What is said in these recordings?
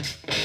Yeah.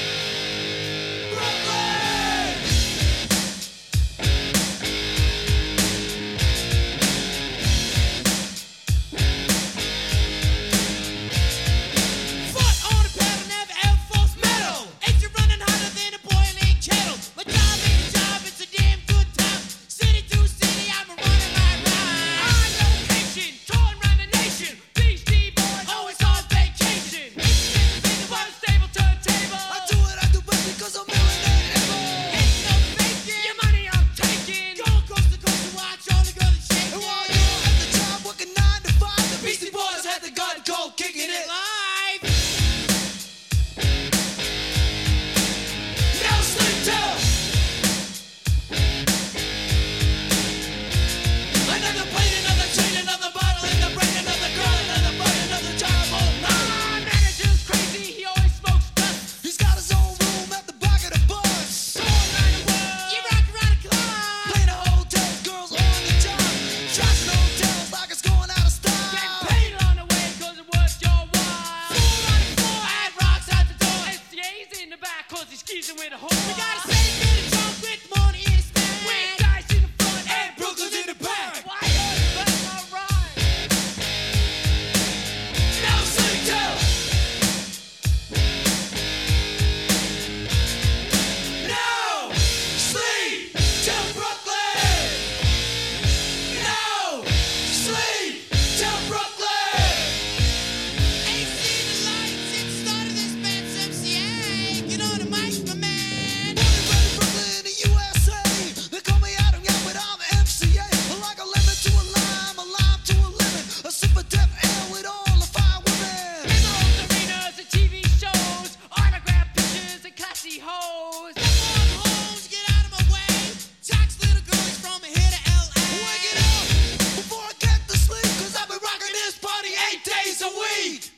season with hope. We gotta stay good and jump with money. days a week.